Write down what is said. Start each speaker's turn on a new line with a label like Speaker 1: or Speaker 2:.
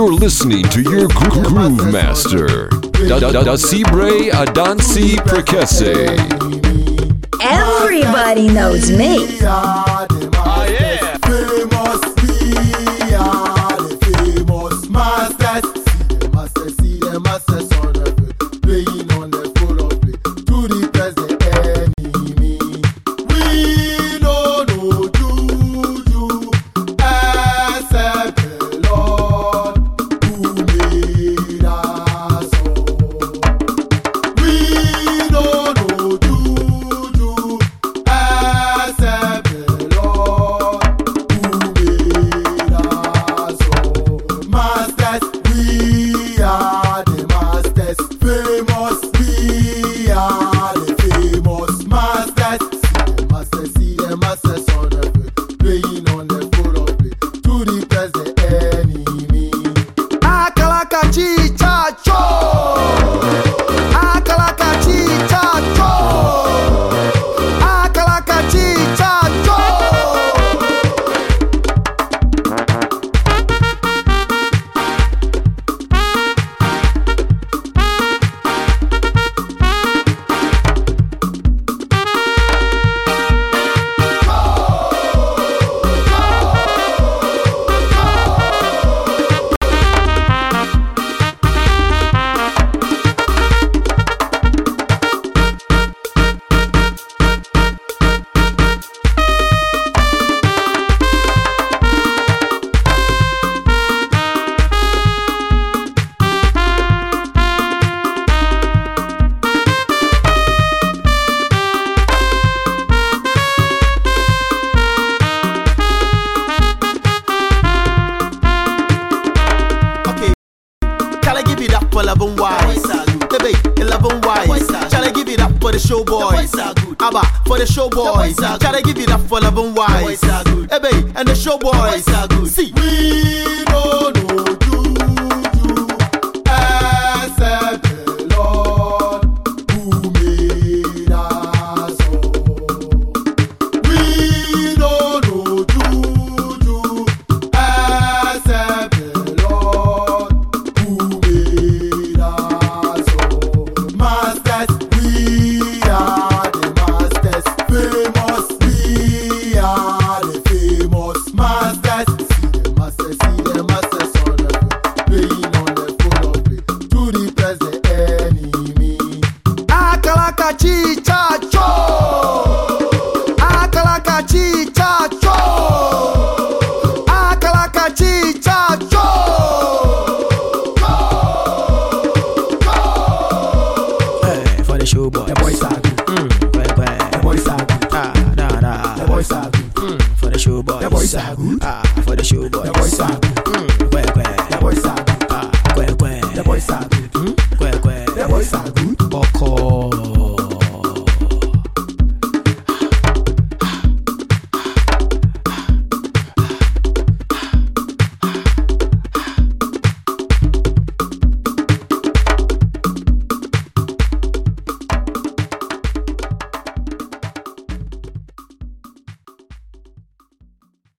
Speaker 1: You're listening to your gro- groove master,
Speaker 2: Da Da Da Sibre Adansi Prekese.
Speaker 3: Everybody knows me.
Speaker 4: 11 wise. The big 11 wise. Shall I give it up for the show boys? Abba, for the show boys. Shall I give it up for 11 wise? The boys are good. Hey, and the show boys. See,
Speaker 1: we don't.
Speaker 5: boys. The boys are good. Ah, for the show boys. The boys are. Mm, well, well. The boys are. Ah, well, well. The boys are.